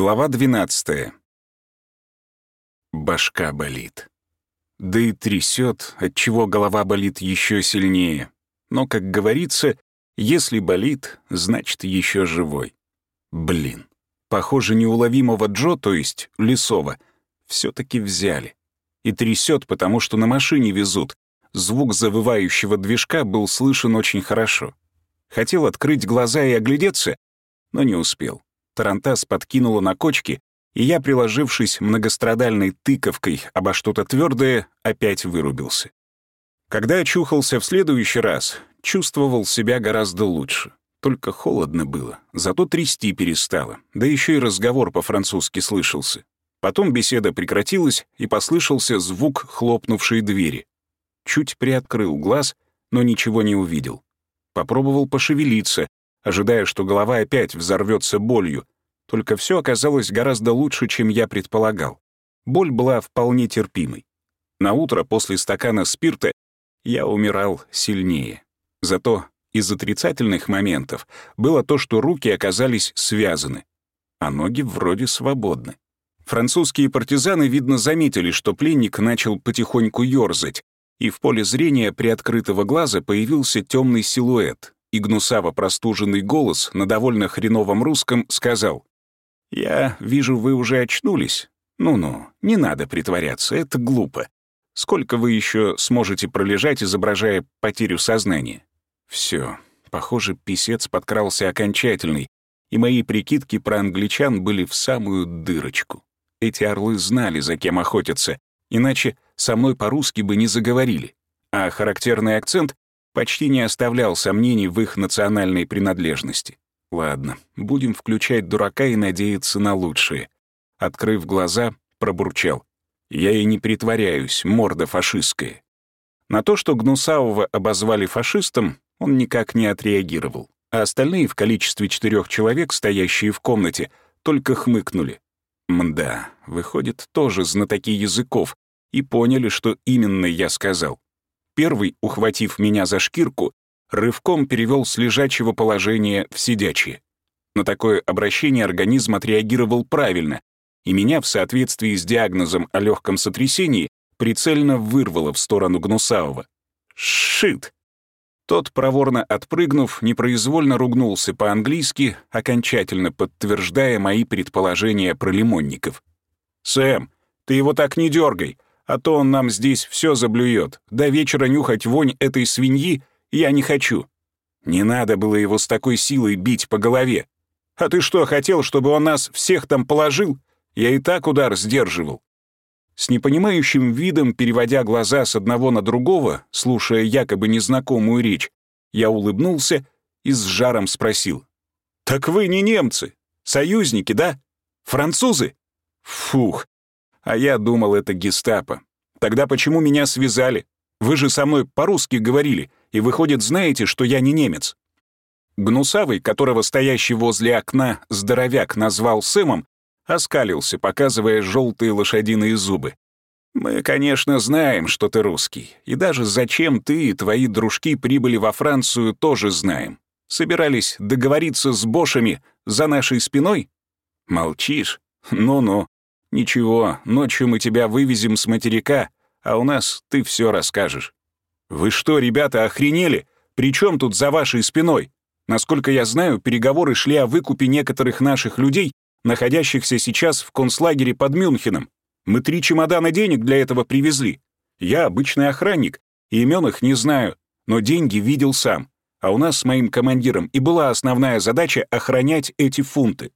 Глава 12. Башка болит. Да и трясет, отчего голова болит еще сильнее. Но, как говорится, если болит, значит, еще живой. Блин. Похоже, неуловимого Джо, то есть Лесова, все таки взяли. И трясет, потому что на машине везут. Звук завывающего движка был слышен очень хорошо. Хотел открыть глаза и оглядеться, но не успел. Тарантас подкинула на кочки, и я, приложившись многострадальной тыковкой обо что-то твердое, опять вырубился. Когда очухался в следующий раз, чувствовал себя гораздо лучше. Только холодно было, зато трясти перестало, да еще и разговор по-французски слышался. Потом беседа прекратилась, и послышался звук хлопнувшей двери. Чуть приоткрыл глаз, но ничего не увидел. Попробовал пошевелиться, ожидая, что голова опять взорвется болью, только все оказалось гораздо лучше, чем я предполагал. Боль была вполне терпимой. На утро после стакана спирта я умирал сильнее. Зато из отрицательных моментов было то, что руки оказались связаны, а ноги вроде свободны. Французские партизаны, видно, заметили, что пленник начал потихоньку ёрзать, и в поле зрения приоткрытого глаза появился темный силуэт, и гнусаво простуженный голос на довольно хреновом русском сказал «Я вижу, вы уже очнулись. Ну-ну, не надо притворяться, это глупо. Сколько вы еще сможете пролежать, изображая потерю сознания?» Все, похоже, писец подкрался окончательный, и мои прикидки про англичан были в самую дырочку. Эти орлы знали, за кем охотятся, иначе со мной по-русски бы не заговорили. А характерный акцент почти не оставлял сомнений в их национальной принадлежности. Ладно, будем включать дурака и надеяться на лучшее. Открыв глаза, пробурчал. Я и не притворяюсь, морда фашистская. На то, что Гнусавого обозвали фашистом, он никак не отреагировал, а остальные в количестве четырех человек, стоящие в комнате, только хмыкнули. Мда, выходит, тоже знатоки языков, и поняли, что именно я сказал. Первый, ухватив меня за шкирку, рывком перевел с лежачего положения в сидячее. На такое обращение организм отреагировал правильно, и меня в соответствии с диагнозом о легком сотрясении прицельно вырвало в сторону Гнусавого. «Шит!» Тот, проворно отпрыгнув, непроизвольно ругнулся по-английски, окончательно подтверждая мои предположения про лимонников. «Сэм, ты его так не дергай, а то он нам здесь все заблюет. До вечера нюхать вонь этой свиньи я не хочу. Не надо было его с такой силой бить по голове. А ты что, хотел, чтобы он нас всех там положил? Я и так удар сдерживал. С непонимающим видом, переводя глаза с одного на другого, слушая якобы незнакомую речь, я улыбнулся и с жаром спросил. «Так вы не немцы, союзники, да? Французы?» «Фух, а я думал, это гестапо. Тогда почему меня связали? Вы же со мной по-русски говорили, и, выходит, знаете, что я не немец». Гнусавый, которого стоящий возле окна здоровяк назвал Сэмом, оскалился, показывая желтые лошадиные зубы. «Мы, конечно, знаем, что ты русский, и даже зачем ты и твои дружки прибыли во Францию, тоже знаем. Собирались договориться с бошами за нашей спиной? Молчишь? Ну-ну. Ничего, ночью мы тебя вывезем с материка, а у нас ты все расскажешь. Вы что, ребята, охренели? При чем тут за вашей спиной? Насколько я знаю, переговоры шли о выкупе некоторых наших людей, находящихся сейчас в концлагере под Мюнхеном. Мы три чемодана денег для этого привезли. Я обычный охранник, и имен их не знаю, но деньги видел сам. А у нас с моим командиром и была основная задача охранять эти фунты.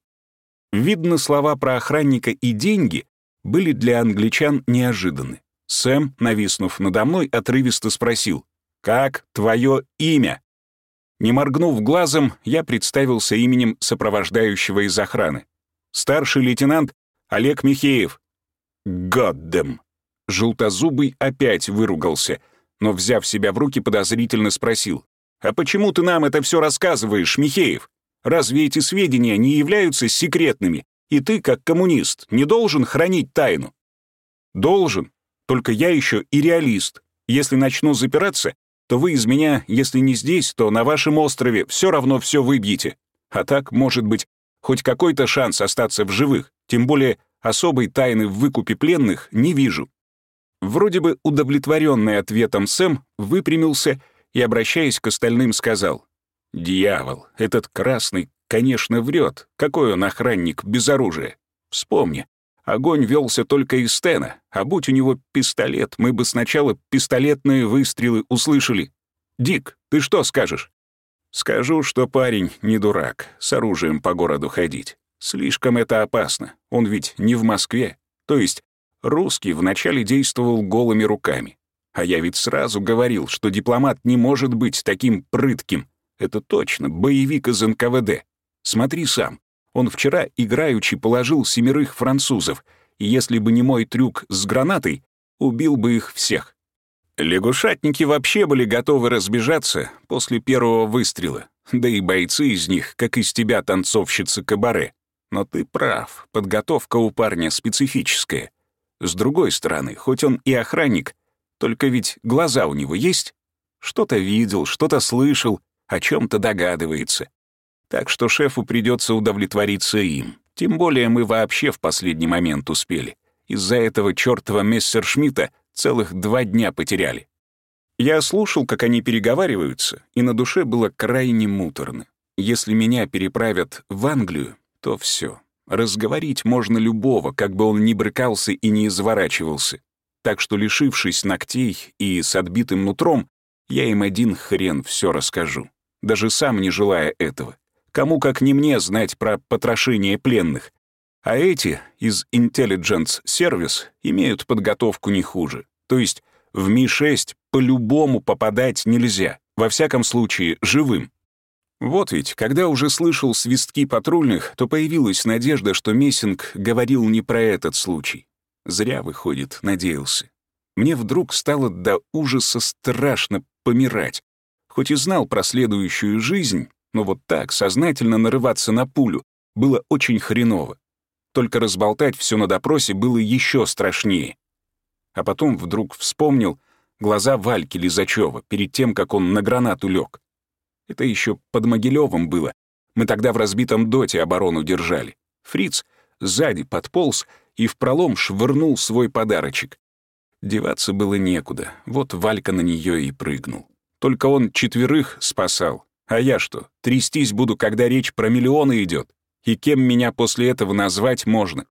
Видно, слова про охранника и деньги были для англичан неожиданны. Сэм, нависнув надо мной, отрывисто спросил, «Как твое имя?» Не моргнув глазом, я представился именем сопровождающего из охраны. Старший лейтенант Олег Михеев. Годдем. Желтозубый опять выругался, но, взяв себя в руки, подозрительно спросил. «А почему ты нам это все рассказываешь, Михеев? Разве эти сведения не являются секретными, и ты, как коммунист, не должен хранить тайну?» «Должен. Только я еще и реалист. Если начну запираться, то вы из меня, если не здесь, то на вашем острове все равно все выбьете. А так, может быть, хоть какой-то шанс остаться в живых. Тем более особой тайны в выкупе пленных не вижу. Вроде бы удовлетворенный ответом Сэм выпрямился и, обращаясь к остальным, сказал, «Дьявол, этот красный, конечно, врет. Какой он охранник без оружия? Вспомни, огонь велся только из стена, а будь у него пистолет, мы бы сначала пистолетные выстрелы услышали. Дик, ты что скажешь?» «Скажу, что парень не дурак, с оружием по городу ходить. Слишком это опасно, он ведь не в Москве. То есть русский вначале действовал голыми руками. А я ведь сразу говорил, что дипломат не может быть таким прытким. Это точно, боевик из НКВД. Смотри сам. Он вчера играючи положил семерых французов, и если бы не мой трюк с гранатой, убил бы их всех. Лягушатники вообще были готовы разбежаться после первого выстрела, да и бойцы из них, как из тебя танцовщица кабаре. Но ты прав, подготовка у парня специфическая. С другой стороны, хоть он и охранник, только ведь глаза у него есть. Что-то видел, что-то слышал, о чем то догадывается. Так что шефу придется удовлетвориться им. Тем более мы вообще в последний момент успели. Из-за этого чёртова мессершмитта Целых два дня потеряли. Я слушал, как они переговариваются, и на душе было крайне муторно. Если меня переправят в Англию, то все. Разговорить можно любого, как бы он ни брыкался и не изворачивался. Так что, лишившись ногтей и с отбитым нутром, я им один хрен все расскажу, даже сам не желая этого. Кому как не мне знать про потрошение пленных, а эти из Intelligence Service имеют подготовку не хуже. То есть в Ми-6 по-любому попадать нельзя, во всяком случае живым. Вот ведь, когда уже слышал свистки патрульных, то появилась надежда, что Мессинг говорил не про этот случай. Зря, выходит, надеялся. Мне вдруг стало до ужаса страшно помирать. Хоть и знал про следующую жизнь, но вот так сознательно нарываться на пулю было очень хреново. Только разболтать все на допросе было еще страшнее. А потом вдруг вспомнил глаза Вальки Лизачева перед тем, как он на гранату лег. Это еще под Могилевым было. Мы тогда в разбитом доте оборону держали. Фриц сзади подполз и в пролом швырнул свой подарочек. Деваться было некуда, вот Валька на нее и прыгнул. Только он четверых спасал. А я что, трястись буду, когда речь про миллионы идет? и кем меня после этого назвать можно.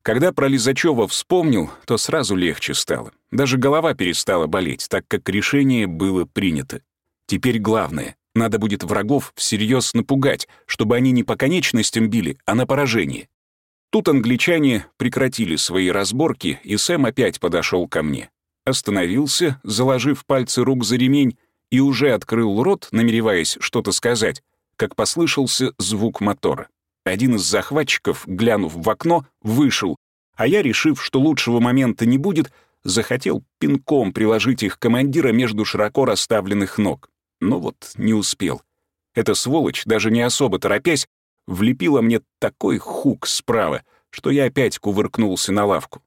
Когда про Лизачева вспомнил, то сразу легче стало. Даже голова перестала болеть, так как решение было принято. Теперь главное — надо будет врагов всерьез напугать, чтобы они не по конечностям били, а на поражение. Тут англичане прекратили свои разборки, и Сэм опять подошел ко мне. Остановился, заложив пальцы рук за ремень, и уже открыл рот, намереваясь что-то сказать, как послышался звук мотора. Один из захватчиков, глянув в окно, вышел, а я, решив, что лучшего момента не будет, захотел пинком приложить их командира между широко расставленных ног. Но вот не успел. Эта сволочь, даже не особо торопясь, влепила мне такой хук справа, что я опять кувыркнулся на лавку.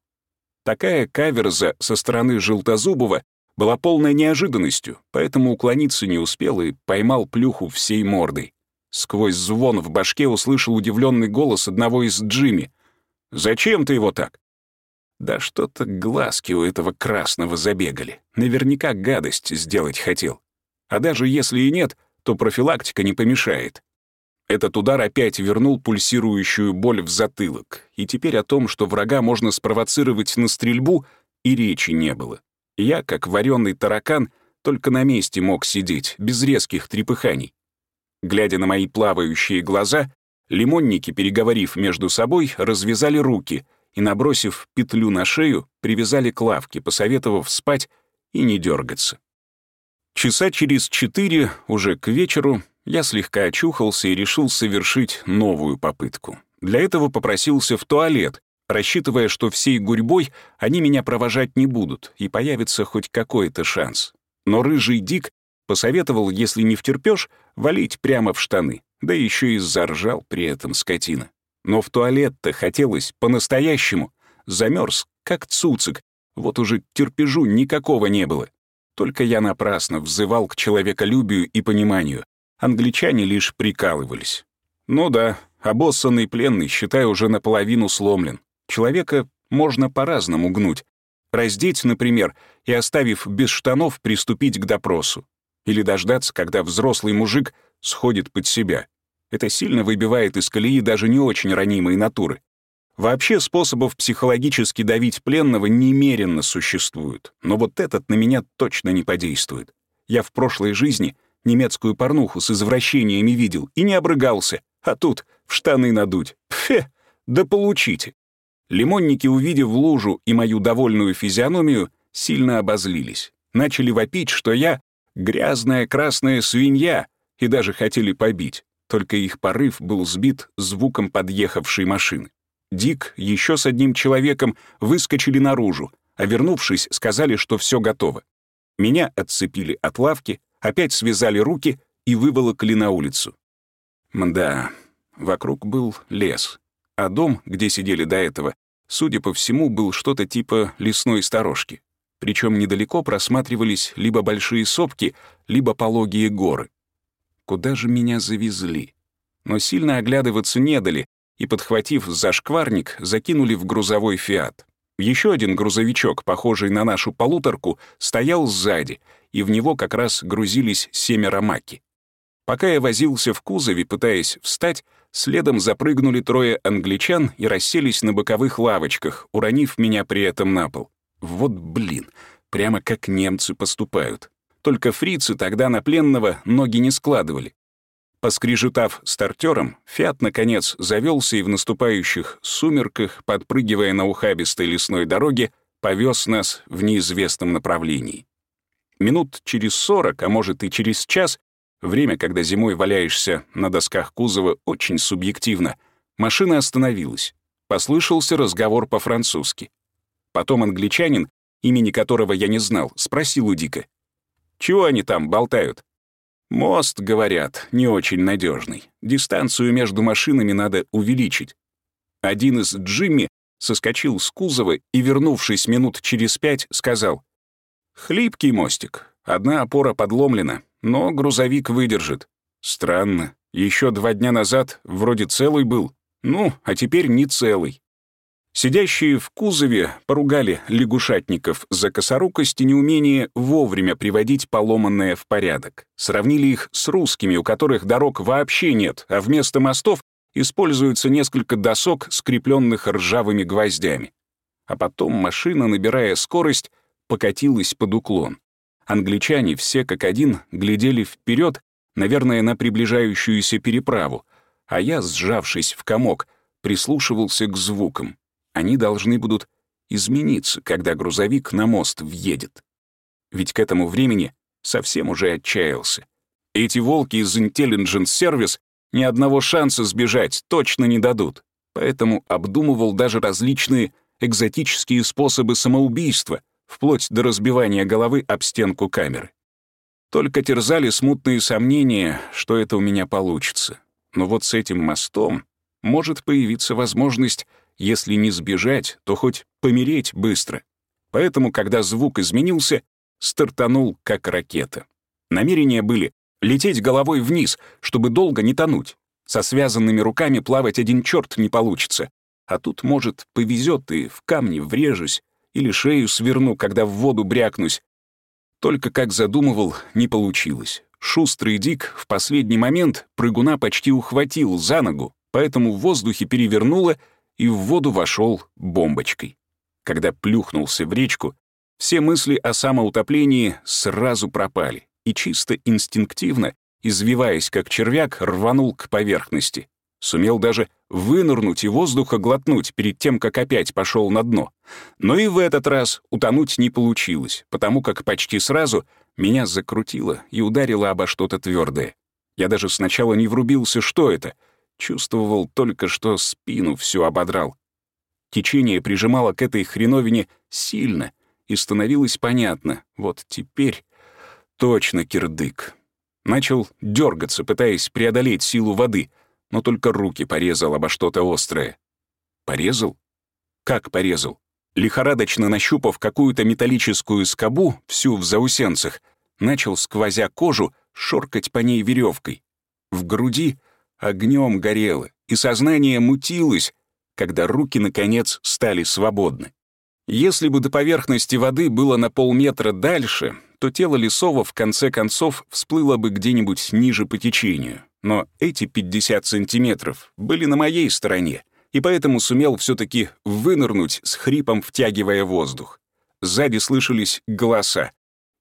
Такая каверза со стороны Желтозубова была полной неожиданностью, поэтому уклониться не успел и поймал плюху всей мордой. Сквозь звон в башке услышал удивленный голос одного из Джимми. «Зачем ты его так?» Да что-то глазки у этого красного забегали. Наверняка гадость сделать хотел. А даже если и нет, то профилактика не помешает. Этот удар опять вернул пульсирующую боль в затылок, и теперь о том, что врага можно спровоцировать на стрельбу, и речи не было. Я, как вареный таракан, только на месте мог сидеть, без резких трепыханий. Глядя на мои плавающие глаза, лимонники, переговорив между собой, развязали руки и, набросив петлю на шею, привязали к лавке, посоветовав спать и не дергаться. Часа через четыре, уже к вечеру, я слегка очухался и решил совершить новую попытку. Для этого попросился в туалет, рассчитывая, что всей гурьбой они меня провожать не будут, и появится хоть какой-то шанс. Но рыжий Дик Посоветовал, если не втерпёшь, валить прямо в штаны, да ещё и заржал при этом скотина. Но в туалет-то хотелось по-настоящему. Замерз, как цуцик. Вот уже терпежу никакого не было. Только я напрасно взывал к человеколюбию и пониманию. Англичане лишь прикалывались. Ну да, обоссанный пленный, считай, уже наполовину сломлен. Человека можно по-разному гнуть. Раздеть, например, и, оставив без штанов, приступить к допросу. Или дождаться, когда взрослый мужик сходит под себя. Это сильно выбивает из колеи даже не очень ранимые натуры. Вообще способов психологически давить пленного немеренно существует, но вот этот на меня точно не подействует. Я в прошлой жизни немецкую порнуху с извращениями видел и не обрыгался, а тут в штаны надуть. Пфе, да получите. Лимонники, увидев лужу и мою довольную физиономию, сильно обозлились. Начали вопить, что я грязная красная свинья, и даже хотели побить. Только их порыв был сбит звуком подъехавшей машины. Дик еще с одним человеком выскочили наружу, а вернувшись, сказали, что все готово. Меня отцепили от лавки, опять связали руки и выволокли на улицу. Мда, вокруг был лес, а дом, где сидели до этого, судя по всему, был что-то типа лесной сторожки. Причем недалеко просматривались либо большие сопки, либо пологие горы. Куда же меня завезли? Но сильно оглядываться не дали, и, подхватив зашкварник, закинули в грузовой «Фиат». Еще один грузовичок, похожий на нашу полуторку, стоял сзади, и в него как раз грузились семеро маки. Пока я возился в кузове, пытаясь встать, следом запрыгнули трое англичан и расселись на боковых лавочках, уронив меня при этом на пол. Вот блин, прямо как немцы поступают. Только фрицы тогда на пленного ноги не складывали. Поскрежетав стартером, «Фиат» наконец завелся и в наступающих сумерках, подпрыгивая на ухабистой лесной дороге, повез нас в неизвестном направлении. Минут через сорок, а может и через час, время, когда зимой валяешься на досках кузова, очень субъективно, машина остановилась. Послышался разговор по-французски. Потом англичанин, имени которого я не знал, спросил у Дика. «Чего они там болтают?» Мост, говорят, не очень надежный. Дистанцию между машинами надо увеличить. Один из Джимми соскочил с кузова и, вернувшись минут через пять, сказал, «Хлипкий мостик. Одна опора подломлена, но грузовик выдержит. Странно. Еще два дня назад вроде целый был. Ну, а теперь не целый. Сидящие в кузове поругали лягушатников за косорукость и неумение вовремя приводить поломанное в порядок. Сравнили их с русскими, у которых дорог вообще нет, а вместо мостов используются несколько досок, скрепленных ржавыми гвоздями. А потом машина, набирая скорость, покатилась под уклон. Англичане все как один глядели вперед, наверное, на приближающуюся переправу, а я, сжавшись в комок, прислушивался к звукам. Они должны будут измениться, когда грузовик на мост въедет. Ведь к этому времени совсем уже отчаялся. Эти волки из Intelligence Service ни одного шанса сбежать точно не дадут. Поэтому обдумывал даже различные экзотические способы самоубийства, вплоть до разбивания головы об стенку камеры. Только терзали смутные сомнения, что это у меня получится. Но вот с этим мостом может появиться возможность если не сбежать, то хоть помереть быстро. Поэтому, когда звук изменился, стартанул как ракета. Намерения были лететь головой вниз, чтобы долго не тонуть. Со связанными руками плавать один черт не получится. А тут, может, повезет и в камни врежусь, или шею сверну, когда в воду брякнусь. Только как задумывал, не получилось. Шустрый Дик в последний момент прыгуна почти ухватил за ногу, поэтому в воздухе перевернуло и в воду вошел бомбочкой. Когда плюхнулся в речку, все мысли о самоутоплении сразу пропали, и чисто инстинктивно, извиваясь как червяк, рванул к поверхности. Сумел даже вынырнуть и воздуха глотнуть перед тем, как опять пошел на дно. Но и в этот раз утонуть не получилось, потому как почти сразу меня закрутило и ударило обо что-то твердое. Я даже сначала не врубился, что это — Чувствовал только, что спину всю ободрал. Течение прижимало к этой хреновине сильно, и становилось понятно, вот теперь точно кирдык. Начал дергаться, пытаясь преодолеть силу воды, но только руки порезал обо что-то острое. Порезал? Как порезал? Лихорадочно нащупав какую-то металлическую скобу, всю в заусенцах, начал, сквозя кожу, шоркать по ней веревкой. В груди — огнем горело, и сознание мутилось, когда руки, наконец, стали свободны. Если бы до поверхности воды было на полметра дальше, то тело Лисова в конце концов всплыло бы где-нибудь ниже по течению. Но эти 50 сантиметров были на моей стороне, и поэтому сумел все таки вынырнуть с хрипом, втягивая воздух. Сзади слышались голоса.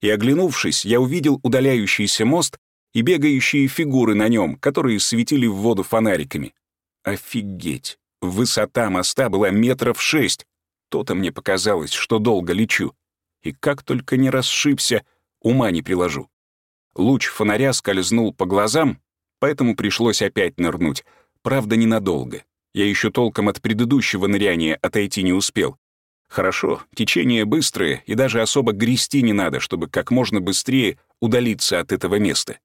И, оглянувшись, я увидел удаляющийся мост и бегающие фигуры на нем, которые светили в воду фонариками. Офигеть! Высота моста была метров шесть. То-то мне показалось, что долго лечу и как только не расшибся, ума не приложу. Луч фонаря скользнул по глазам, поэтому пришлось опять нырнуть. Правда, ненадолго. Я еще толком от предыдущего ныряния отойти не успел. Хорошо, течение быстрое, и даже особо грести не надо, чтобы как можно быстрее удалиться от этого места.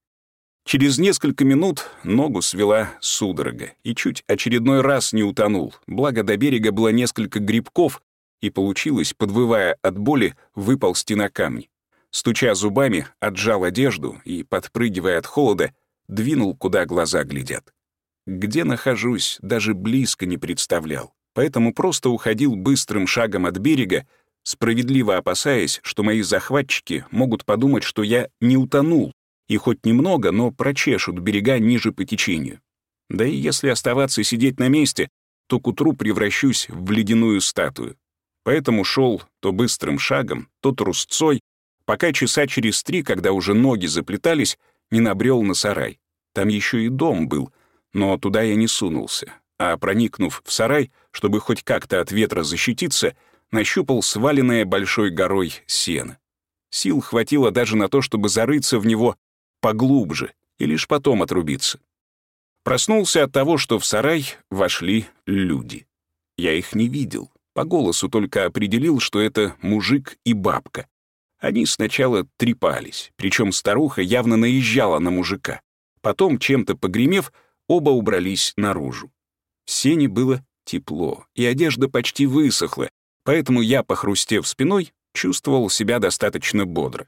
Через несколько минут ногу свела судорога, и чуть очередной раз не утонул, благо до берега было несколько грибков, и получилось, подвывая от боли, выползти на камни. Стуча зубами, отжал одежду и, подпрыгивая от холода, двинул, куда глаза глядят. Где нахожусь, даже близко не представлял, поэтому просто уходил быстрым шагом от берега, справедливо опасаясь, что мои захватчики могут подумать, что я не утонул, и хоть немного, но прочешут берега ниже по течению. Да и если оставаться сидеть на месте, то к утру превращусь в ледяную статую. Поэтому шел то быстрым шагом, то трусцой, пока часа через три, когда уже ноги заплетались, не набрел на сарай. Там еще и дом был, но туда я не сунулся. А проникнув в сарай, чтобы хоть как-то от ветра защититься, нащупал сваленное большой горой сено. Сил хватило даже на то, чтобы зарыться в него поглубже и лишь потом отрубиться. Проснулся от того, что в сарай вошли люди. Я их не видел. По голосу только определил, что это мужик и бабка. Они сначала трепались, причем старуха явно наезжала на мужика. Потом, чем-то погремев, оба убрались наружу. В сене было тепло, и одежда почти высохла, поэтому я, похрустев спиной, чувствовал себя достаточно бодро.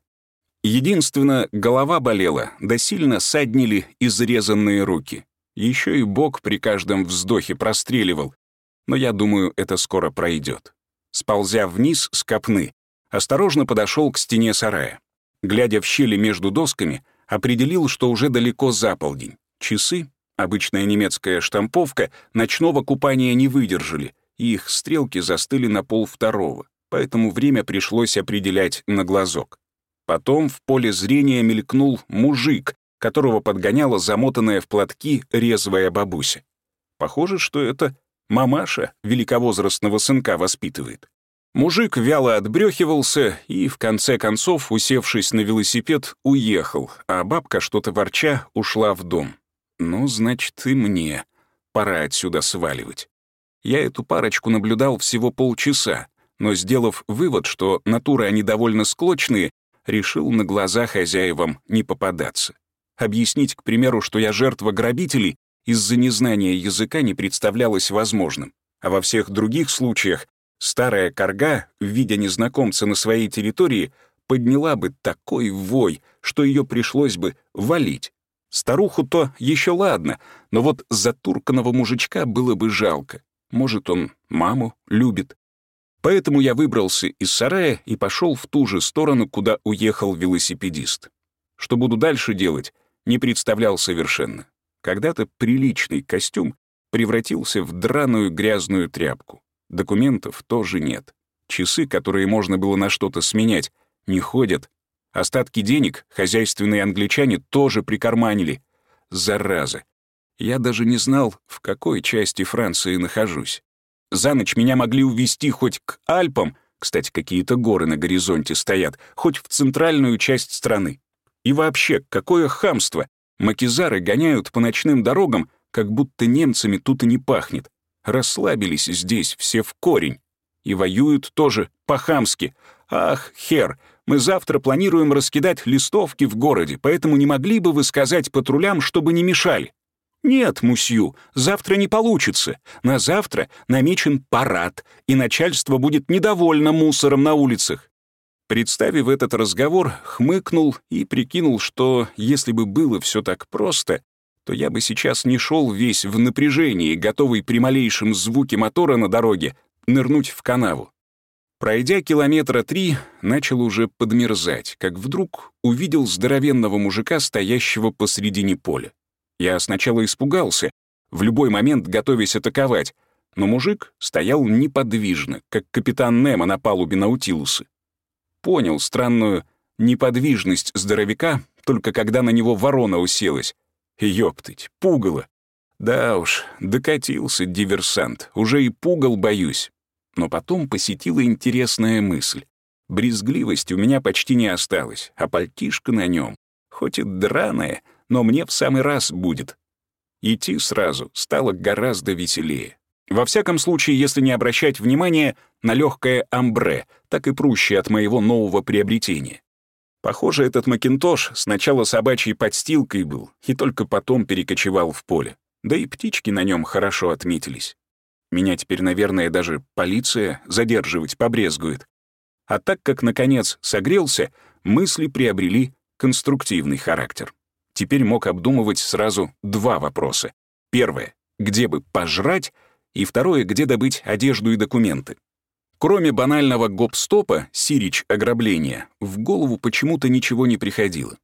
Единственно, голова болела, да сильно саднили изрезанные руки. Еще и бок при каждом вздохе простреливал, но я думаю, это скоро пройдет. Сползя вниз с копны, осторожно подошел к стене сарая. Глядя в щели между досками, определил, что уже далеко за полдень. Часы, обычная немецкая штамповка, ночного купания не выдержали, и их стрелки застыли на пол второго, поэтому время пришлось определять на глазок. Потом в поле зрения мелькнул мужик, которого подгоняла замотанная в платки резвая бабуся. Похоже, что это Мамаша великовозрастного сынка воспитывает. Мужик вяло отбрехивался и, в конце концов, усевшись на велосипед, уехал, а бабка, что-то ворча, ушла в дом. Ну, значит, и мне пора отсюда сваливать. Я эту парочку наблюдал всего полчаса, но, сделав вывод, что натуры они довольно склочные, решил на глаза хозяевам не попадаться. Объяснить, к примеру, что я жертва грабителей, из-за незнания языка не представлялось возможным, а во всех других случаях старая корга, видя незнакомца на своей территории, подняла бы такой вой, что ее пришлось бы валить. Старуху-то еще ладно, но вот затурканного мужичка было бы жалко. Может, он маму любит. Поэтому я выбрался из сарая и пошел в ту же сторону, куда уехал велосипедист. Что буду дальше делать, не представлял совершенно. Когда-то приличный костюм превратился в драную грязную тряпку. Документов тоже нет. Часы, которые можно было на что-то сменять, не ходят. Остатки денег хозяйственные англичане тоже прикарманили. Зараза. Я даже не знал, в какой части Франции нахожусь. За ночь меня могли увезти хоть к Альпам, кстати, какие-то горы на горизонте стоят, хоть в центральную часть страны. И вообще, какое хамство Макизары гоняют по ночным дорогам, как будто немцами тут и не пахнет. Расслабились здесь все в корень. И воюют тоже по-хамски. Ах, хер, мы завтра планируем раскидать листовки в городе, поэтому не могли бы вы сказать патрулям, чтобы не мешали? Нет, мусью, завтра не получится. На завтра намечен парад, и начальство будет недовольно мусором на улицах. Представив этот разговор, хмыкнул и прикинул, что если бы было все так просто, то я бы сейчас не шел весь в напряжении, готовый при малейшем звуке мотора на дороге нырнуть в канаву. Пройдя километра три, начал уже подмерзать, как вдруг увидел здоровенного мужика, стоящего посредине поля. Я сначала испугался, в любой момент готовясь атаковать, но мужик стоял неподвижно, как капитан Немо на палубе Наутилуса. Понял странную неподвижность здоровяка, только когда на него ворона уселась. Ёптыть, пугало. Да уж, докатился диверсант, уже и пугал боюсь. Но потом посетила интересная мысль. Брезгливости у меня почти не осталось, а пальтишко на нем, хоть и драное, но мне в самый раз будет. Идти сразу стало гораздо веселее. Во всяком случае, если не обращать внимания на легкое амбре, так и прущее от моего нового приобретения. Похоже, этот макинтош сначала собачьей подстилкой был и только потом перекочевал в поле. Да и птички на нем хорошо отметились. Меня теперь, наверное, даже полиция задерживать побрезгует. А так как, наконец, согрелся, мысли приобрели конструктивный характер. Теперь мог обдумывать сразу два вопроса. Первое — где бы пожрать, и второе — где добыть одежду и документы. Кроме банального гоп-стопа, сирич ограбления, в голову почему-то ничего не приходило.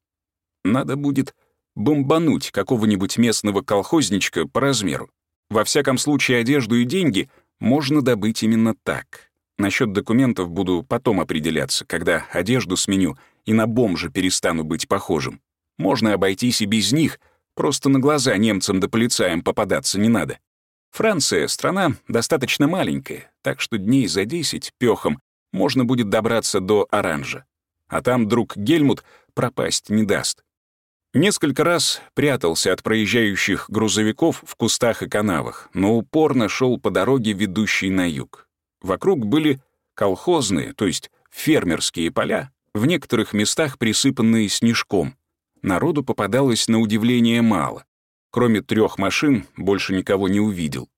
Надо будет бомбануть какого-нибудь местного колхозничка по размеру. Во всяком случае, одежду и деньги можно добыть именно так. Насчет документов буду потом определяться, когда одежду сменю и на бомжа перестану быть похожим. Можно обойтись и без них, просто на глаза немцам да полицаям попадаться не надо. Франция — страна достаточно маленькая, так что дней за десять пёхом можно будет добраться до Оранжа. А там друг Гельмут пропасть не даст. Несколько раз прятался от проезжающих грузовиков в кустах и канавах, но упорно шел по дороге, ведущей на юг. Вокруг были колхозные, то есть фермерские поля, в некоторых местах присыпанные снежком. Народу попадалось на удивление мало. Кроме трех машин, больше никого не увидел.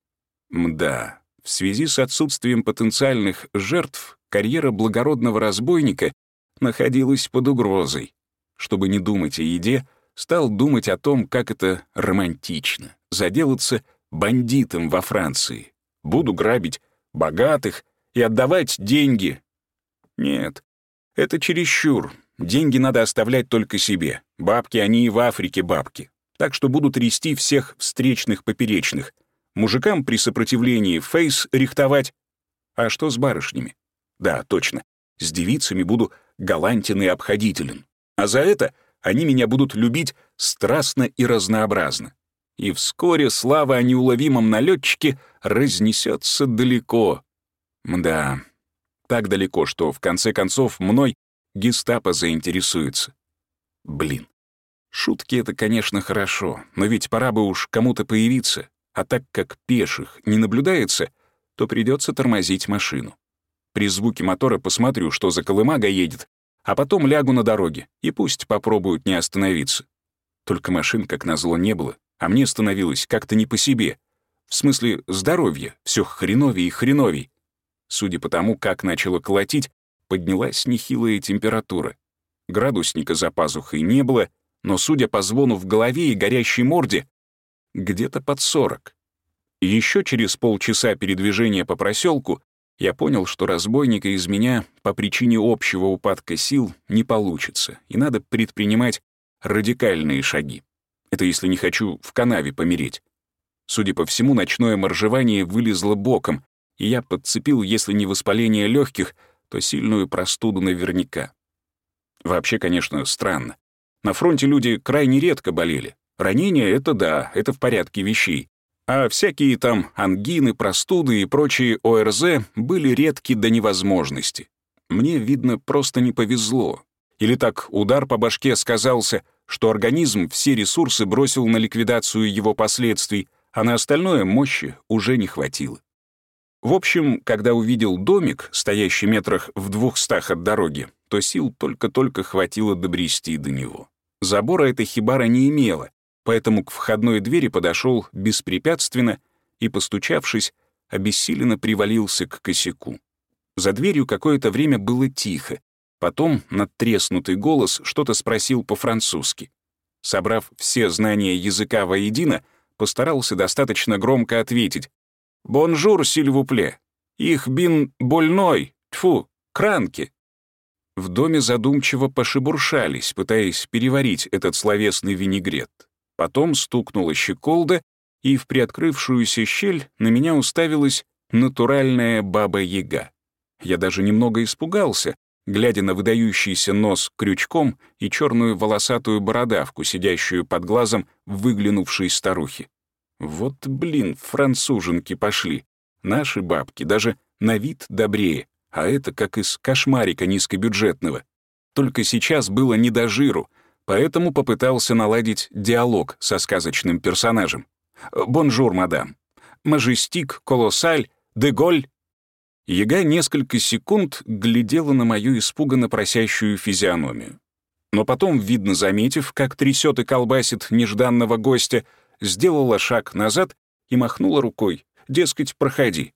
Мда, в связи с отсутствием потенциальных жертв, карьера благородного разбойника находилась под угрозой. Чтобы не думать о еде, стал думать о том, как это романтично — заделаться бандитом во Франции. Буду грабить богатых и отдавать деньги. Нет, это чересчур. Деньги надо оставлять только себе. Бабки, они и в Африке бабки. Так что буду трясти всех встречных поперечных. Мужикам при сопротивлении фейс рихтовать. А что с барышнями? Да, точно. С девицами буду галантен и обходителен. А за это — они меня будут любить страстно и разнообразно. И вскоре слава о неуловимом налетчике разнесется далеко. Мда, так далеко, что в конце концов мной гестапо заинтересуется. Блин. Шутки — это, конечно, хорошо, но ведь пора бы уж кому-то появиться, а так как пеших не наблюдается, то придется тормозить машину. При звуке мотора посмотрю, что за колымага едет, а потом лягу на дороге, и пусть попробуют не остановиться. Только машин, как назло, не было, а мне становилось как-то не по себе. В смысле, здоровье, все хреновей и хреновей. Судя по тому, как начало колотить, поднялась нехилая температура. Градусника за пазухой не было, но, судя по звону в голове и горящей морде, где-то под сорок. Еще через полчаса передвижения по проселку я понял, что разбойника из меня по причине общего упадка сил не получится, и надо предпринимать радикальные шаги. Это если не хочу в канаве помереть. Судя по всему, ночное моржевание вылезло боком, и я подцепил, если не воспаление легких, то сильную простуду наверняка. Вообще, конечно, странно. На фронте люди крайне редко болели. Ранения — это да, это в порядке вещей. А всякие там ангины, простуды и прочие ОРЗ были редки до невозможности. Мне, видно, просто не повезло. Или так удар по башке сказался, что организм все ресурсы бросил на ликвидацию его последствий, а на остальное мощи уже не хватило. В общем, когда увидел домик, стоящий метрах в двухстах от дороги, то сил только-только хватило добрести до него. Забора эта хибара не имела, поэтому к входной двери подошел беспрепятственно и, постучавшись, обессиленно привалился к косяку. За дверью какое-то время было тихо. Потом надтреснутый голос что-то спросил по-французски. собрав все знания языка воедино, постарался достаточно громко ответить «Bonjour, s'il vous plaît! Ich bin больной! Тьфу, kranke!» В доме задумчиво пошебуршались, пытаясь переварить этот словесный винегрет. Потом стукнула щеколда, и в приоткрывшуюся щель на меня уставилась натуральная баба-яга. Я даже немного испугался, глядя на выдающийся нос крючком и черную волосатую бородавку, сидящую под глазом выглянувшей старухи. Вот, блин, француженки пошли. Наши бабки даже на вид добрее, а это как из кошмарика низкобюджетного. Только сейчас было не до жиру, поэтому попытался наладить диалог со сказочным персонажем. «Bonjour, madame. Majestique, colossal, de Gaulle». Яга несколько секунд глядела на мою испуганно просящую физиономию. Но потом, видно заметив, как трясет и колбасит нежданного гостя, сделала шаг назад и махнула рукой, дескать, проходи.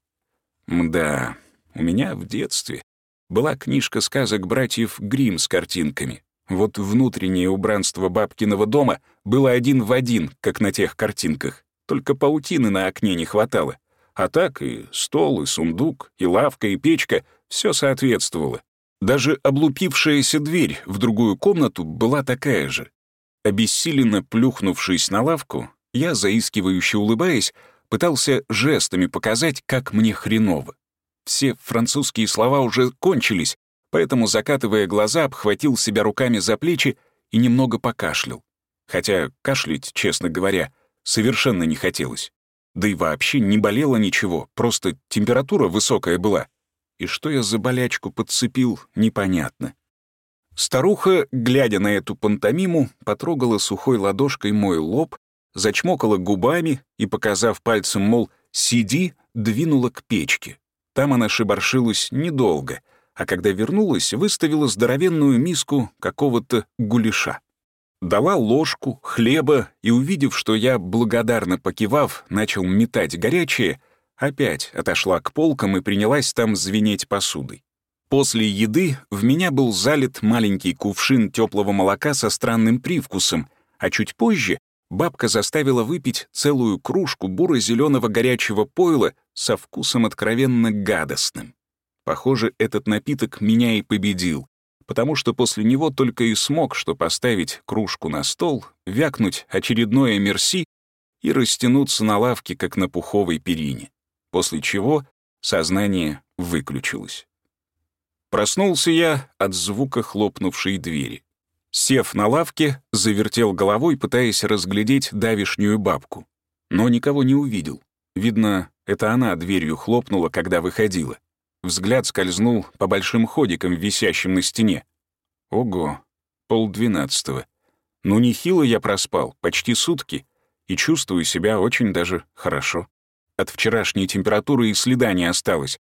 Мда, у меня в детстве была книжка сказок братьев Гримм с картинками. Вот внутреннее убранство бабкиного дома было один в один, как на тех картинках. Только паутины на окне не хватало. А так и стол, и сундук, и лавка, и печка — все соответствовало. Даже облупившаяся дверь в другую комнату была такая же. Обессиленно плюхнувшись на лавку, я, заискивающе улыбаясь, пытался жестами показать, как мне хреново. Все французские слова уже кончились, поэтому, закатывая глаза, обхватил себя руками за плечи и немного покашлял. Хотя кашлять, честно говоря, совершенно не хотелось. Да и вообще не болело ничего, просто температура высокая была. И что я за болячку подцепил, непонятно. Старуха, глядя на эту пантомиму, потрогала сухой ладошкой мой лоб зачмокала губами и, показав пальцем, мол, «сиди», двинула к печке. Там она шибаршилась недолго, а когда вернулась, выставила здоровенную миску какого-то гуляша. Дала ложку, хлеба, и, увидев, что я, благодарно покивав, начал метать горячее, опять отошла к полкам и принялась там звенеть посудой. После еды в меня был залит маленький кувшин теплого молока со странным привкусом, а чуть позже бабка заставила выпить целую кружку буро-зеленого горячего пойла со вкусом откровенно гадостным. Похоже, этот напиток меня и победил, потому что после него только и смог, что поставить кружку на стол, вякнуть очередное мерси и растянуться на лавке, как на пуховой перине, после чего сознание выключилось. Проснулся я от звука хлопнувшей двери. Сев на лавке, завертел головой, пытаясь разглядеть давишнюю бабку. Но никого не увидел. Видно, это она дверью хлопнула, когда выходила. Взгляд скользнул по большим ходикам, висящим на стене. Ого, полдвенадцатого. Ну, нехило я проспал, почти сутки, и чувствую себя очень даже хорошо. От вчерашней температуры и следа не осталось.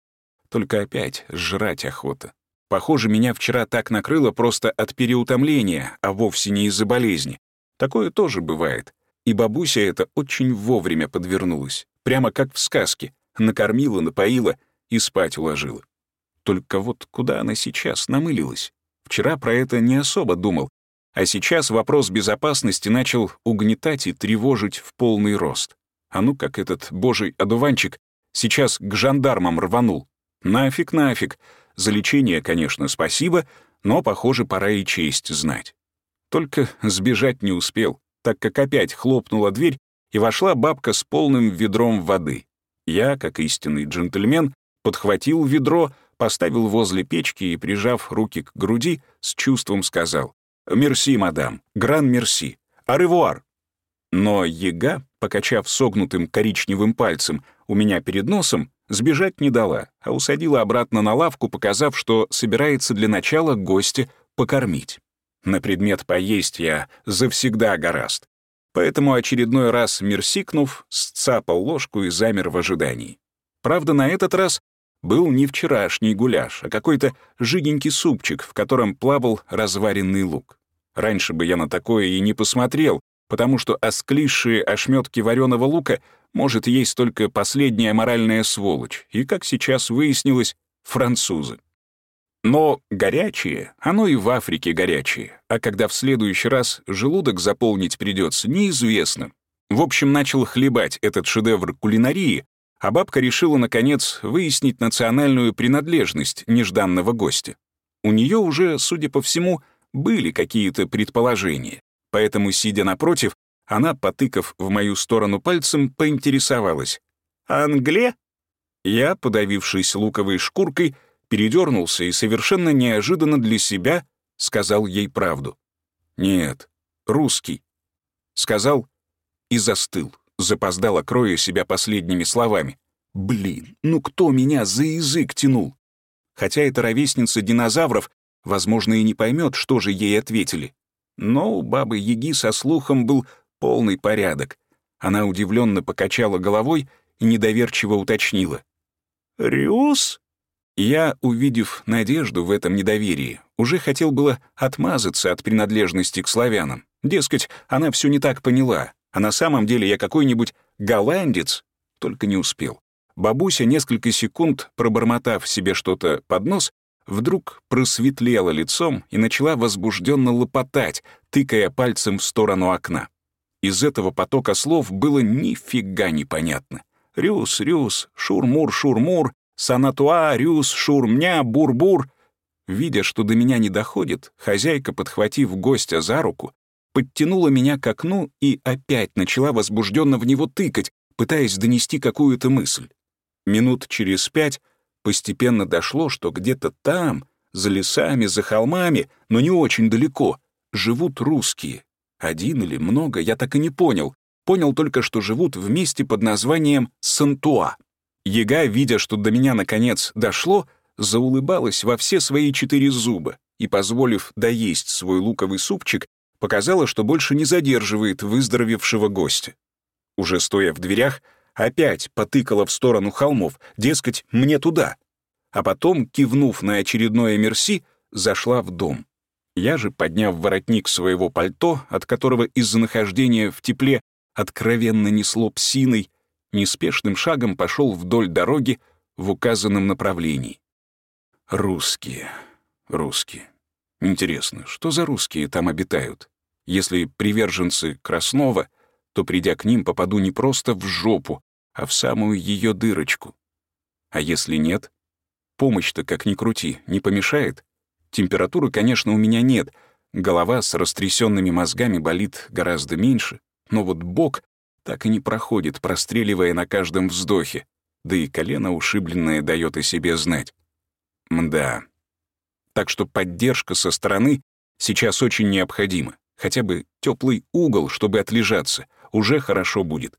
Только опять жрать охота. Похоже, меня вчера так накрыло просто от переутомления, а вовсе не из-за болезни. Такое тоже бывает. И бабуся это очень вовремя подвернулась. Прямо как в сказке. Накормила, напоила и спать уложила. Только вот куда она сейчас намылилась? Вчера про это не особо думал, а сейчас вопрос безопасности начал угнетать и тревожить в полный рост. А ну как этот божий одуванчик сейчас к жандармам рванул. Нафиг, нафиг. За лечение, конечно, спасибо, но, похоже, пора и честь знать. Только сбежать не успел, так как опять хлопнула дверь, и вошла бабка с полным ведром воды. Я, как истинный джентльмен, подхватил ведро, поставил возле печки и, прижав руки к груди, с чувством сказал «Мерси, мадам, гран-мерси, аревуар». Но яга, покачав согнутым коричневым пальцем у меня перед носом, Сбежать не дала, а усадила обратно на лавку, показав, что собирается для начала гостя покормить. На предмет поесть я завсегда гораст. Поэтому очередной раз мерсикнув, сцапал ложку и замер в ожидании. Правда, на этот раз был не вчерашний гуляш, а какой-то жиденький супчик, в котором плавал разваренный лук. Раньше бы я на такое и не посмотрел, потому что осклизшие ошметки вареного лука может есть только последняя моральная сволочь, и, как сейчас выяснилось, французы. Но горячее, оно и в Африке горячее, а когда в следующий раз желудок заполнить придется, неизвестно. В общем, начал хлебать этот шедевр кулинарии, а бабка решила, наконец, выяснить национальную принадлежность нежданного гостя. У нее уже, судя по всему, были какие-то предположения, поэтому, сидя напротив, она, потыкав в мою сторону пальцем, поинтересовалась. «Англе?» Я, подавившись луковой шкуркой, передернулся и совершенно неожиданно для себя сказал ей правду. «Нет, русский». Сказал и застыл, запоздало кроя себя последними словами. «Блин, ну кто меня за язык тянул?» Хотя это ровесница динозавров, возможно, и не поймет, что же ей ответили. Но у бабы Яги со слухом был полный порядок. Она удивленно покачала головой и недоверчиво уточнила. «Рюс?» Я, увидев надежду в этом недоверии, уже хотел было отмазаться от принадлежности к славянам. Дескать, она все не так поняла, а на самом деле я какой-нибудь голландец, только не успел. Бабуся, несколько секунд пробормотав себе что-то под нос, вдруг просветлела лицом и начала возбужденно лопотать, тыкая пальцем в сторону окна. Из этого потока слов было нифига непонятно. Рюс, рюс, шурмур, шурмур, санатуа, рюс, шурмня, бурбур. Видя, что до меня не доходит, хозяйка, подхватив гостя за руку, подтянула меня к окну и опять начала возбужденно в него тыкать, пытаясь донести какую-то мысль. Минут через пять постепенно дошло, что где-то там, за лесами, за холмами, но не очень далеко, живут русские. Один или много, я так и не понял. Понял только, что живут в месте под названием Сантуа. Ега, видя, что до меня наконец дошло, заулыбалась во все свои четыре зуба и, позволив доесть свой луковый супчик, показала, что больше не задерживает выздоровевшего гостя. Уже стоя в дверях, опять потыкала в сторону холмов, дескать, мне туда. А потом, кивнув на очередное мерси, зашла в дом. Я же, подняв воротник своего пальто, от которого из-за нахождения в тепле откровенно несло псиной, неспешным шагом пошел вдоль дороги в указанном направлении. Русские, русские. Интересно, что за русские там обитают? Если приверженцы Краснова, то, придя к ним, попаду не просто в жопу, а в самую ее дырочку. А если нет? Помощь-то, как ни крути, не помешает. Температуры, конечно, у меня нет. Голова с растрясенными мозгами болит гораздо меньше, но вот бок так и не проходит, простреливая на каждом вздохе. Да и колено ушибленное дает о себе знать. Мда. Так что поддержка со стороны сейчас очень необходима. Хотя бы теплый угол, чтобы отлежаться, уже хорошо будет.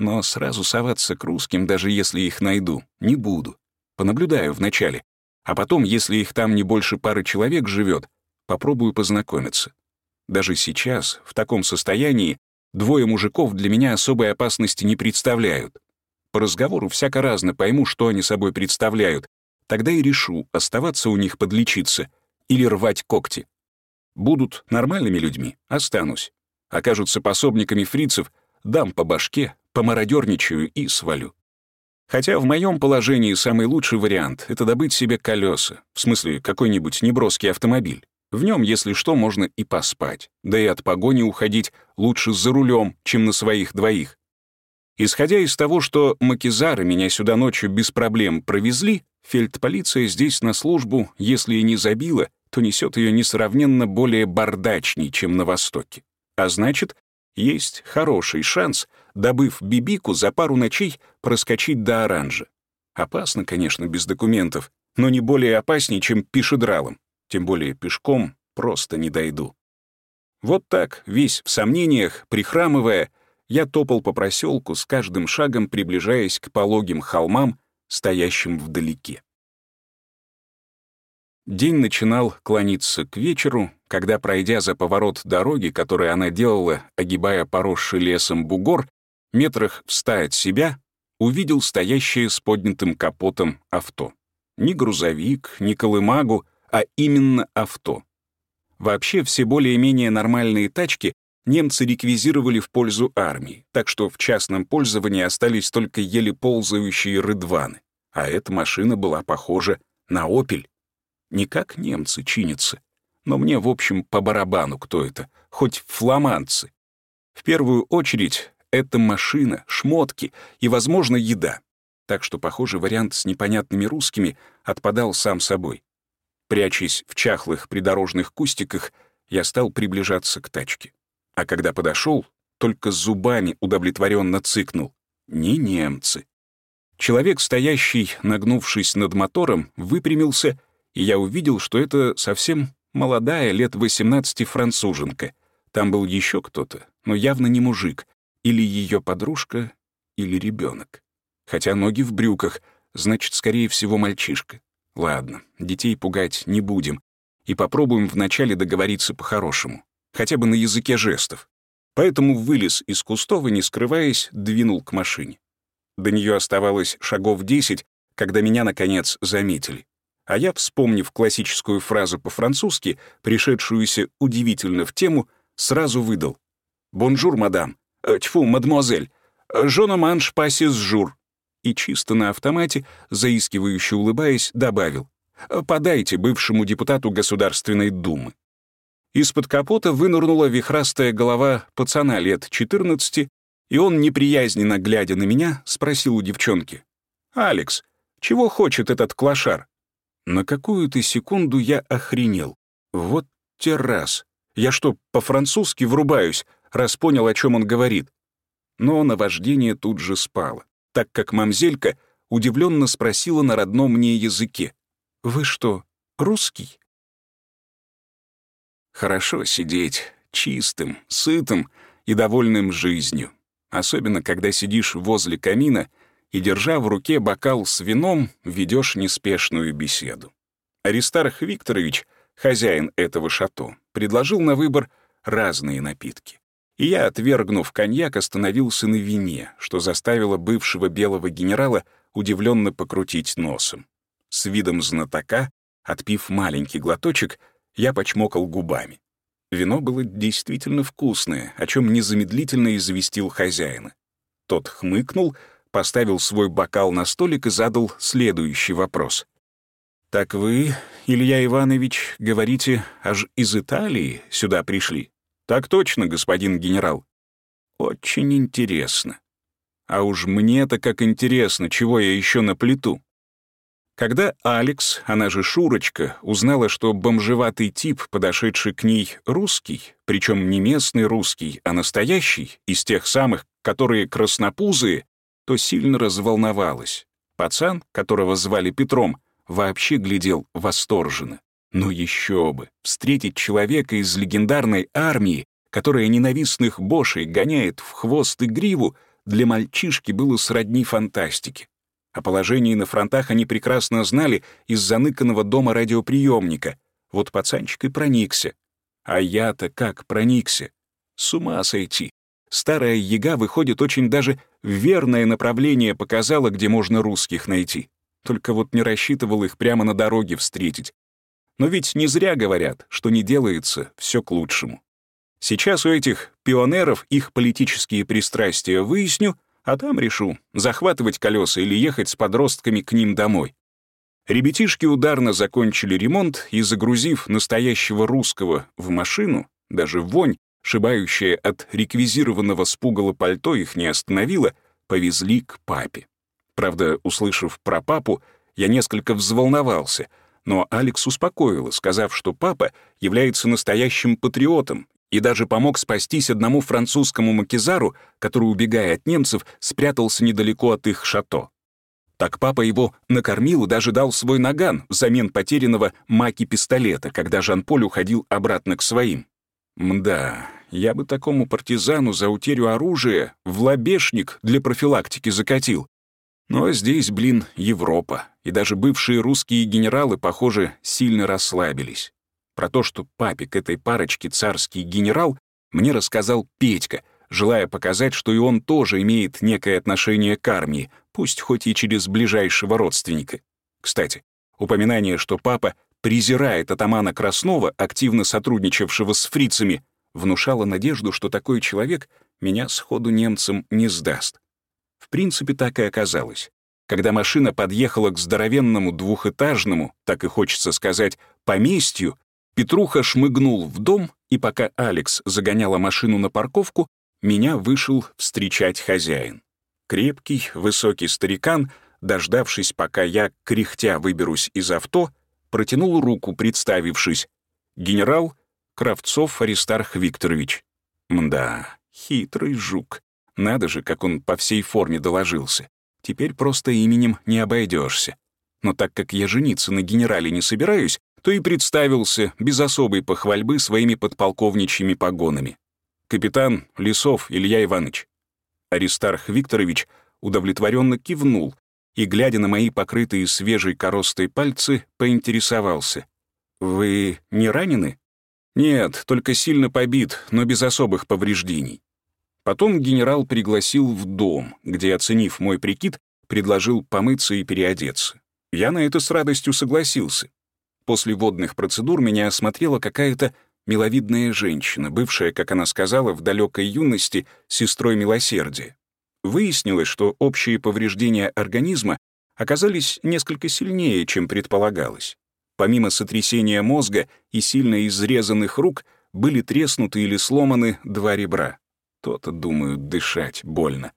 Но сразу соваться к русским, даже если их найду, не буду. Понаблюдаю вначале. А потом, если их там не больше пары человек живет, попробую познакомиться. Даже сейчас, в таком состоянии, двое мужиков для меня особой опасности не представляют. По разговору всяко разно пойму, что они собой представляют. Тогда и решу, оставаться у них подлечиться или рвать когти. Будут нормальными людьми — останусь. Окажутся пособниками фрицев — дам по башке, помародерничаю и свалю. Хотя в моем положении самый лучший вариант — это добыть себе колеса, в смысле какой-нибудь неброский автомобиль. В нем, если что, можно и поспать. Да и от погони уходить лучше за рулем, чем на своих двоих. Исходя из того, что макизары меня сюда ночью без проблем провезли, фельдполиция здесь на службу, если и не забила, то несет ее несравненно более бардачней, чем на Востоке. А значит, есть хороший шанс, добыв бибику, за пару ночей проскочить до оранжа. Опасно, конечно, без документов, но не более опасней, чем пешедралом. Тем более пешком просто не дойду. Вот так, весь в сомнениях, прихрамывая, я топал по проселку, с каждым шагом приближаясь к пологим холмам, стоящим вдалеке. День начинал клониться к вечеру, когда, пройдя за поворот дороги, который она делала, огибая поросший лесом бугор, метрах в от себя, увидел стоящее с поднятым капотом авто. Не грузовик, не колымагу, а именно авто. Вообще все более-менее нормальные тачки немцы реквизировали в пользу армии, так что в частном пользовании остались только еле ползающие рыдваны. А эта машина была похожа на «Опель». Не как немцы чинятся, но мне, в общем, по барабану кто это, хоть фламандцы. В первую очередь, это машина, шмотки и, возможно, еда. Так что, похоже, вариант с непонятными русскими отпадал сам собой. Прячась в чахлых придорожных кустиках, я стал приближаться к тачке. А когда подошел, только зубами удовлетворенно цыкнул. Не немцы. Человек, стоящий, нагнувшись над мотором, выпрямился, и я увидел, что это совсем молодая, лет 18 француженка. Там был еще кто-то, но явно не мужик, или ее подружка, или ребенок. Хотя ноги в брюках, значит, скорее всего, мальчишка. Ладно, детей пугать не будем. И попробуем вначале договориться по-хорошему. Хотя бы на языке жестов. Поэтому вылез из кустов и, не скрываясь, двинул к машине. До нее оставалось шагов десять, когда меня, наконец, заметили. А я, вспомнив классическую фразу по-французски, пришедшуюся удивительно в тему, сразу выдал. «Bonjour, madame. Э, тьфу, mademoiselle. Je ne mange pas six jours». И чисто на автомате, заискивающе улыбаясь, добавил. «Подайте бывшему депутату Государственной Думы». Из-под капота вынырнула вихрастая голова пацана лет 14, и он, неприязненно глядя на меня, спросил у девчонки. «Алекс, чего хочет этот клошар?» На какую-то секунду я охренел. Вот те раз. Я что, по-французски врубаюсь, раз понял, о чем он говорит? Но наваждение тут же спало, так как мамзелька удивленно спросила на родном мне языке. «Вы что, русский?» Хорошо сидеть, чистым, сытым и довольным жизнью. Особенно, когда сидишь возле камина и, держа в руке бокал с вином, ведешь неспешную беседу. Аристарх Викторович, хозяин этого шато, предложил на выбор разные напитки. И я, отвергнув коньяк, остановился на вине, что заставило бывшего белого генерала удивленно покрутить носом. С видом знатока, отпив маленький глоточек, я почмокал губами. Вино было действительно вкусное, о чем незамедлительно известил хозяина. Тот хмыкнул, поставил свой бокал на столик и задал следующий вопрос. «Так вы, Илья Иванович, говорите, аж из Италии сюда пришли?» «Так точно, господин генерал». «Очень интересно. А уж мне-то как интересно, чего я еще на плиту. Когда Алекс, она же Шурочка, узнала, что бомжеватый тип, подошедший к ней, русский, причем не местный русский, а настоящий, из тех самых, которые краснопузые, то сильно разволновалась. Пацан, которого звали Петром, вообще глядел восторженно. Но еще бы, встретить человека из легендарной армии, которая ненавистных бошей гоняет в хвост и гриву, для мальчишки было сродни фантастике. О положении на фронтах они прекрасно знали из заныканного дома радиоприемника. Вот пацанчик и проникся. А я-то как проникся? С ума сойти. Старая яга, выходит, очень даже верное направление показала, где можно русских найти. Только вот не рассчитывал их прямо на дороге встретить. Но ведь не зря говорят, что не делается все к лучшему. Сейчас у этих пионеров их политические пристрастия выясню, а там решу, захватывать колеса или ехать с подростками к ним домой. Ребятишки ударно закончили ремонт и, загрузив настоящего русского в машину, даже вонь, шибающая от реквизированного с пальто, их не остановила, повезли к папе. Правда, услышав про папу, я несколько взволновался, но Алекс успокоила, сказав, что папа является настоящим патриотом и даже помог спастись одному французскому макизару, который, убегая от немцев, спрятался недалеко от их шато. Так папа его накормил и даже дал свой наган взамен потерянного маки-пистолета, когда Жан-Поль уходил обратно к своим. Мда, я бы такому партизану за утерю оружия в лобешник для профилактики закатил. Но здесь, блин, Европа, и даже бывшие русские генералы, похоже, сильно расслабились. Про то, что папик этой парочки царский генерал, мне рассказал Петька, желая показать, что и он тоже имеет некое отношение к армии, пусть хоть и через ближайшего родственника. Кстати, упоминание, что папа презирает атамана Краснова, активно сотрудничавшего с фрицами, внушало надежду, что такой человек меня сходу немцам не сдаст. Принципе, так и оказалось. Когда машина подъехала к здоровенному двухэтажному, так и хочется сказать, поместью, Петруха шмыгнул в дом, и пока Алекс загоняла машину на парковку, меня вышел встречать хозяин. Крепкий, высокий старикан, дождавшись, пока я, кряхтя, выберусь из авто, протянул руку, представившись. Генерал Кравцов Аристарх Викторович. Мда, хитрый жук. Надо же, как он по всей форме доложился. Теперь просто именем не обойдешься. Но так как я жениться на генерале не собираюсь, то и представился без особой похвальбы своими подполковничьими погонами. Капитан Лисов Илья Иванович. Аристарх Викторович удовлетворенно кивнул и, глядя на мои покрытые свежей коростой пальцы, поинтересовался. «Вы не ранены?» «Нет, только сильно побит, но без особых повреждений». Потом генерал пригласил в дом, где, оценив мой прикид, предложил помыться и переодеться. Я на это с радостью согласился. После водных процедур меня осмотрела какая-то миловидная женщина, бывшая, как она сказала, в далекой юности сестрой милосердия. Выяснилось, что общие повреждения организма оказались несколько сильнее, чем предполагалось. Помимо сотрясения мозга и сильно изрезанных рук были треснуты или сломаны два ребра. То-то, думаю, дышать больно.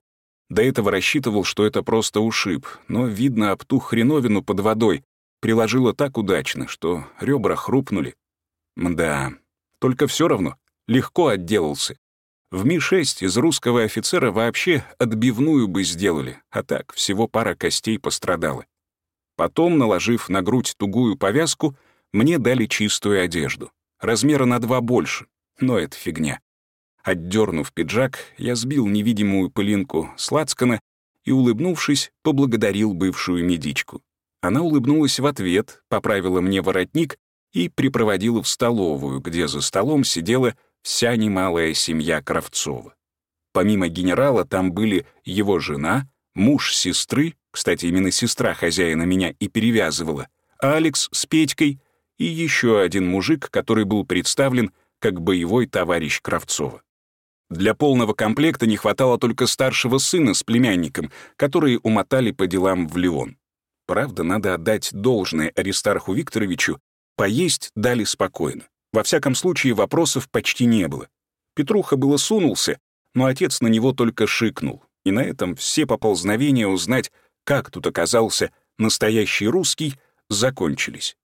До этого рассчитывал, что это просто ушиб, но, видно, об ту хреновину под водой приложила так удачно, что ребра хрупнули. Мда, только все равно легко отделался. В Ми-6 из русского офицера вообще отбивную бы сделали, а так всего пара костей пострадала. Потом, наложив на грудь тугую повязку, мне дали чистую одежду. Размера на два больше, но это фигня. Отдернув пиджак, я сбил невидимую пылинку с лацкана и, улыбнувшись, поблагодарил бывшую медичку. Она улыбнулась в ответ, поправила мне воротник и припроводила в столовую, где за столом сидела вся немалая семья Кравцова. Помимо генерала там были его жена, муж сестры, кстати, именно сестра хозяина меня и перевязывала, Алекс с Петькой и еще один мужик, который был представлен как боевой товарищ Кравцова. Для полного комплекта не хватало только старшего сына с племянником, которые умотали по делам в Лион. Правда, надо отдать должное Аристарху Викторовичу, поесть дали спокойно. Во всяком случае, вопросов почти не было. Петруха было сунулся, но отец на него только шикнул, и на этом все поползновения узнать, как тут оказался настоящий русский, закончились.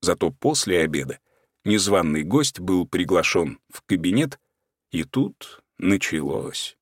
Зато после обеда незваный гость был приглашен в кабинет, и тут началось.